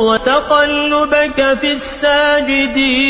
وتقلبك في الساجدين.